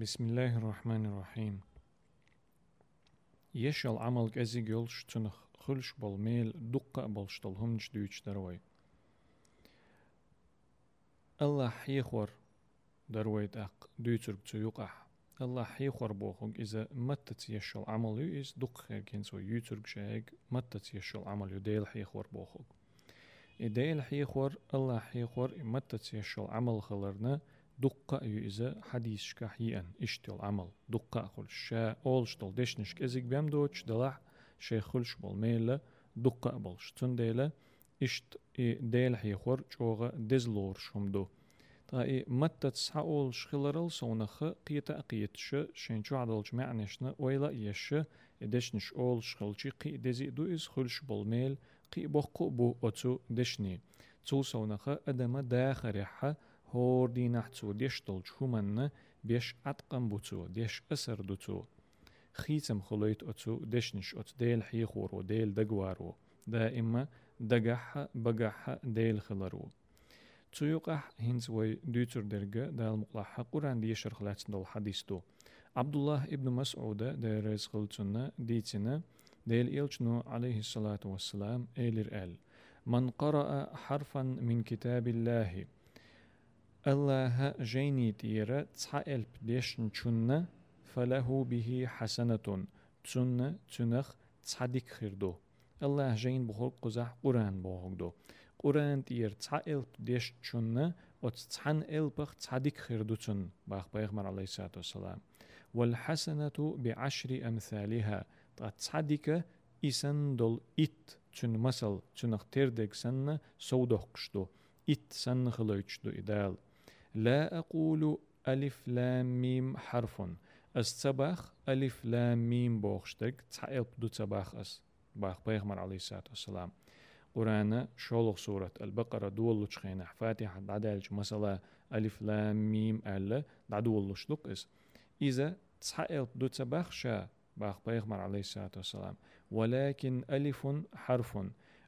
بسم الله الرحمن الرحيم يشل عمل كزي جولش تنخ خلش بالميل دقة بالش همج دويش دروي الله حيخور دروي أق دويتر بتيوقع الله حيخور بوخوغ إذا متت يشل عمل إز دق كين سو يوتر شايق متت يشل عمل ديل حيخور بوخوغ إديل حيخور الله حيخور متت يشل عمل خلرنا دقة يؤذى حديث شكاحيا إشتل عمل دقة خل شا أولشتل دشنشك ازيك بيم دوش دلح شيخلش بول ميلا دقة بولش تون ديلا إشت ديل حيخور جوغا دزلور شمدو تا اي متى تسحاول شخلرل سونخ قيتا قيتش شنشو عدلج معنشنا ويلا يش دشنش أول شخلشي قي دزي دو إز خلش بالميل قي بوقو بو أتو دشني. تو سونخ ادما داخرحة هور دي نحتو ديش دلج همن بيش اتقن بوتو ديش اسر دوتو خيتم خليت اتو دشنش ات ديل حيخورو ديل دقوارو دائما دقح بقح ديل خلرو تسويقح هنز وي دوتر درجة دال مقلح قرآن دي شرخ لاتن دول حديث دو عبد الله ابن مسعود دا رز خلتنا ديتنا ديل إلجنو عليه الصلاة والسلام إيلر آل من قرأ حرفا من كتاب الله الله جيني تيرا تسعى ديشن چون فله به حسنة. تسن تنخ تصدق خيردو. الله جين بخور قزح قرآن بوغدو قرآن تير تسعى ديش چون وتسعن البخ تصدق خيردو تن باخ بيغمر عليه الصلاة والسلام. والحسنة بعشر أمثالها. تصدق إسن دول إت تن مثل تنخ تردك سن سودوخشدو إت سن خلوچدو إدال. لا أقول ألف لام ميم حرف. السبخ ألف لام ميم بوخشتك تعيب دو تباخ أس. باخ بيغمر عليه الصلاة والسلام. قرآن شولغ سورة البقرة دول لشخينة فاتحة دعدالج مثلا ألف لام ميم ألا دعدول لشلق إس. إذا تعيب دو تباخ شا. باخ بيغمر عليه الصلاة والسلام. ولكن ألف حرف.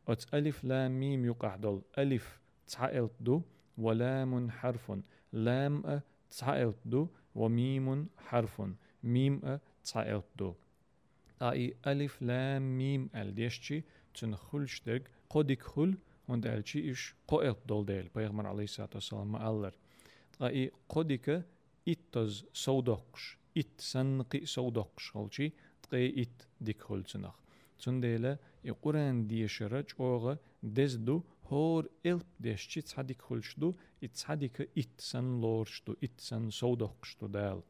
أت ألف لام ميم يقع دول. ألف تعيب دو. ولام حرف لام تسعيلت دو وميم حرف ميم تسعيلت دو أي ألف لام ميم الديشتي تنخلش درج قدك خل هند الشي إش قوئت دول ديل بيغمر عليه الصلاة والسلام ما ألر أي قدك إتز سودقش إت سنقي سودقش هلشي تقي إت ديك خل تنخ تنديلا يقران ديشرج hor ilp desci tzadik holştu i tzadike itsen lorştu, itsen sodokştu del.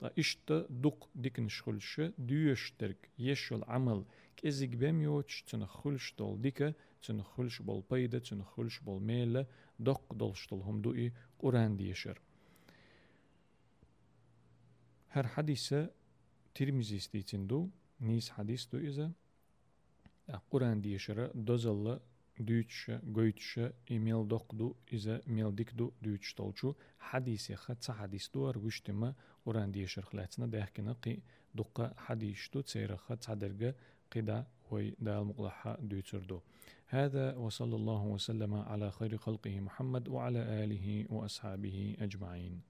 Da işte duk dikin şulşu düyüştürk yeşul amel kezik bemyoç tün hulş dol dike tün hulş bol payda tün hulş bol meyle dok dolştul humdu i Kur'an diyeşir. Her hadise Tirmizi istiyicindu, nis hadis du ize, Kur'an diyeşir, dozallı إيميل دقدو إذا ميل ديكدو ديتش طولشو حديث خط حديث دور وشتما قرآن ديشر خلاتنا دهكنا قي دقة حديث دو تسير خط عدرجة قدا وي دال مقلحة دو هذا وصلى الله وسلم على خير خلقه محمد وعلى آله وأصحابه أجمعين